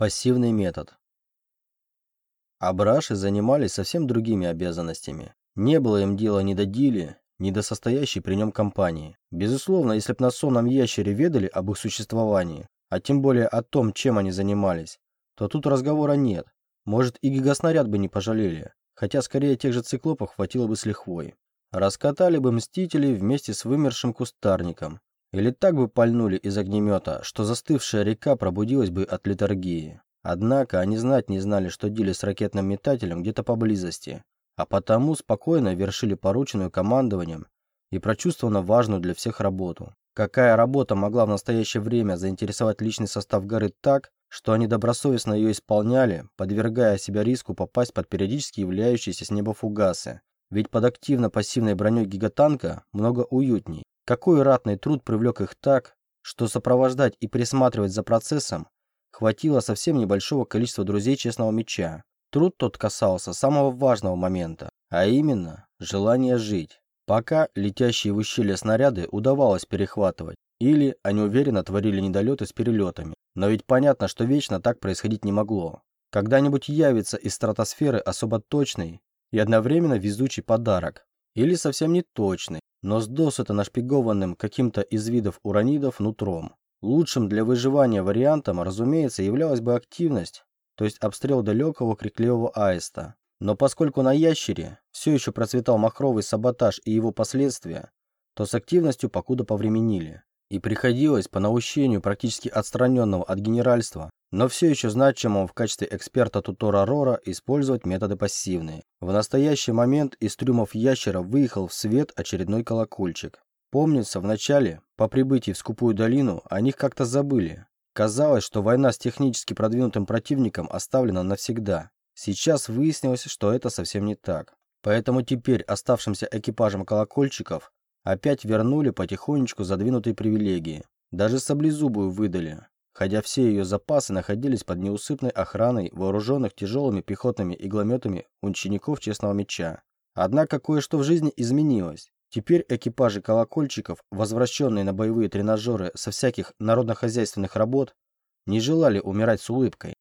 Пассивный метод. Абраши занимались совсем другими обязанностями. Не было им дела ни до Дили, ни до состоящей при нем компании. Безусловно, если б на сонном ящере ведали об их существовании, а тем более о том, чем они занимались, то тут разговора нет. Может, и гигаснаряд бы не пожалели, хотя скорее тех же циклопов хватило бы с лихвой. Раскатали бы Мстителей вместе с вымершим кустарником. Или так бы пальнули из огнемета, что застывшая река пробудилась бы от литургии. Однако они знать не знали, что дели с ракетным метателем где-то поблизости, а потому спокойно вершили порученную командованием и прочувствованно важную для всех работу. Какая работа могла в настоящее время заинтересовать личный состав горы так, что они добросовестно ее исполняли, подвергая себя риску попасть под периодически являющиеся с неба фугасы. Ведь под активно-пассивной броней гигатанка много уютней. Какой ратный труд привлек их так, что сопровождать и присматривать за процессом хватило совсем небольшого количества друзей честного меча. Труд тот касался самого важного момента, а именно желания жить. Пока летящие в ущелье снаряды удавалось перехватывать, или они уверенно творили недолеты с перелетами. Но ведь понятно, что вечно так происходить не могло. Когда-нибудь явится из стратосферы особо точный и одновременно везучий подарок. Или совсем не точный, но с досыта нашпигованным каким-то из видов уранидов нутром. Лучшим для выживания вариантом, разумеется, являлась бы активность, то есть обстрел далекого крикливого аиста. Но поскольку на ящере все еще процветал махровый саботаж и его последствия, то с активностью покуда повременили. И приходилось по наущению практически отстраненного от генеральства но все еще значимого в качестве эксперта Тутора Рора использовать методы пассивные. В настоящий момент из трюмов ящера выехал в свет очередной колокольчик. Помнится, вначале, по прибытии в Скупую долину, о них как-то забыли. Казалось, что война с технически продвинутым противником оставлена навсегда. Сейчас выяснилось, что это совсем не так. Поэтому теперь оставшимся экипажам колокольчиков опять вернули потихонечку задвинутые привилегии. Даже саблезубую выдали, хотя все ее запасы находились под неусыпной охраной вооруженных тяжелыми пехотными иглометами учеников Честного Меча. Однако кое-что в жизни изменилось. Теперь экипажи колокольчиков, возвращенные на боевые тренажеры со всяких народно-хозяйственных работ, не желали умирать с улыбкой.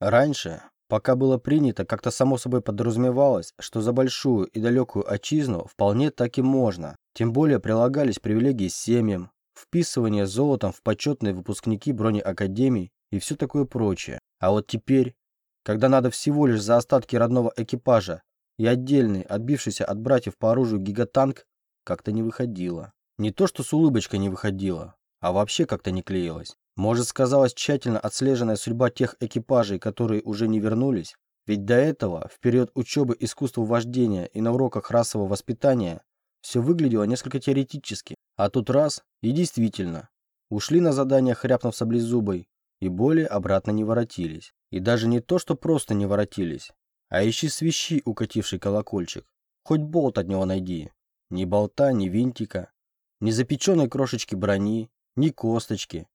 Раньше, пока было принято, как-то само собой подразумевалось, что за большую и далекую отчизну вполне так и можно. Тем более прилагались привилегии семьям, вписывание золотом в почетные выпускники бронеакадемий и все такое прочее. А вот теперь, когда надо всего лишь за остатки родного экипажа и отдельный, отбившийся от братьев по оружию гигатанк, как-то не выходило. Не то, что с улыбочкой не выходило, а вообще как-то не клеилось. Может, сказалась тщательно отслеженная судьба тех экипажей, которые уже не вернулись? Ведь до этого, в период учебы искусству вождения и на уроках расового воспитания, все выглядело несколько теоретически, а тут раз и действительно. Ушли на задание, хряпнув саблезубой, и более обратно не воротились. И даже не то, что просто не воротились, а ищи свищи укативший колокольчик. Хоть болт от него найди. Ни болта, ни винтика, ни запеченной крошечки брони, ни косточки,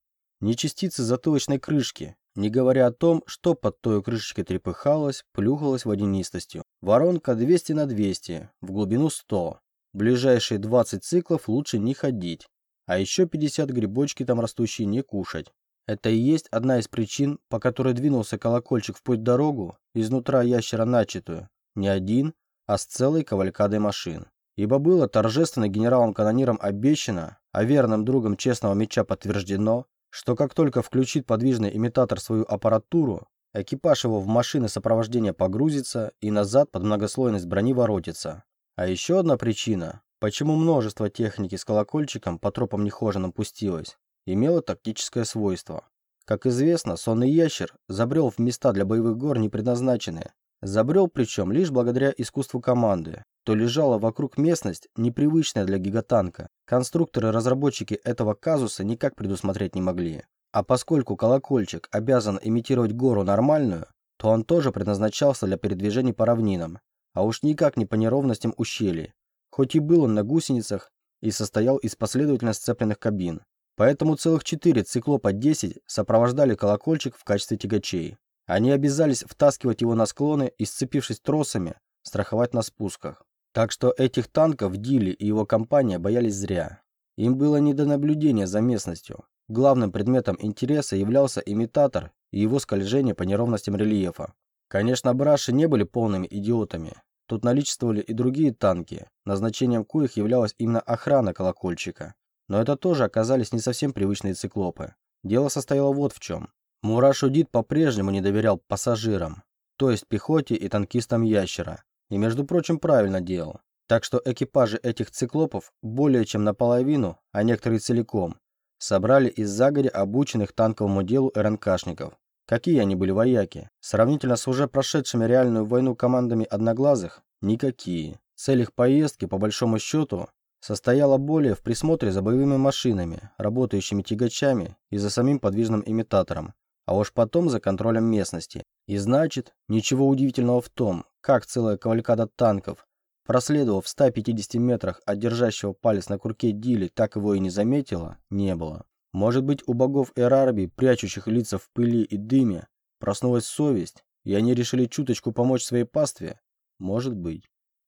ни частицы затылочной крышки, не говоря о том, что под той крышечкой трепыхалось, плюхалось водянистостью. Воронка 200 на 200, в глубину 100, Ближайшие 20 циклов лучше не ходить, а еще 50 грибочки там растущие не кушать. Это и есть одна из причин, по которой двинулся колокольчик в путь дорогу изнутра ящера начатую, не один, а с целой кавалькадой машин. Ибо было торжественно генералом-канониром обещано, а верным другом честного меча подтверждено, что как только включит подвижный имитатор свою аппаратуру, экипаж его в машины сопровождения погрузится и назад под многослойность брони воротится. А еще одна причина, почему множество техники с колокольчиком по тропам нехоженным пустилось, имело тактическое свойство. Как известно, сонный ящер забрел в места для боевых гор не предназначенные. Забрел причем лишь благодаря искусству команды, то лежала вокруг местность, непривычная для гигатанка. Конструкторы-разработчики этого казуса никак предусмотреть не могли. А поскольку колокольчик обязан имитировать гору нормальную, то он тоже предназначался для передвижений по равнинам, а уж никак не по неровностям ущелья, хоть и был он на гусеницах и состоял из последовательно сцепленных кабин. Поэтому целых четыре циклопа-10 сопровождали колокольчик в качестве тягачей. Они обязались втаскивать его на склоны и, сцепившись тросами, страховать на спусках. Так что этих танков Дили и его компания боялись зря. Им было не до наблюдения за местностью. Главным предметом интереса являлся имитатор и его скольжение по неровностям рельефа. Конечно, браши не были полными идиотами. Тут наличествовали и другие танки, назначением коих являлась именно охрана колокольчика. Но это тоже оказались не совсем привычные циклопы. Дело состояло вот в чем. Мурашудит по-прежнему не доверял пассажирам, то есть пехоте и танкистам ящера, и, между прочим, правильно делал. Так что экипажи этих циклопов более чем наполовину, а некоторые целиком, собрали из загоря обученных танковому делу РНКшников. Какие они были вояки? Сравнительно с уже прошедшими реальную войну командами одноглазых? Никакие. Цель их поездки, по большому счету, состояла более в присмотре за боевыми машинами, работающими тягачами и за самим подвижным имитатором, а уж потом за контролем местности. И значит, ничего удивительного в том, как целая кавалькада танков, проследовав в 150 метрах от держащего палец на курке Дили, так его и не заметила, не было. Может быть, у богов Эрарби, прячущих лица в пыли и дыме, проснулась совесть, и они решили чуточку помочь своей пастве? Может быть.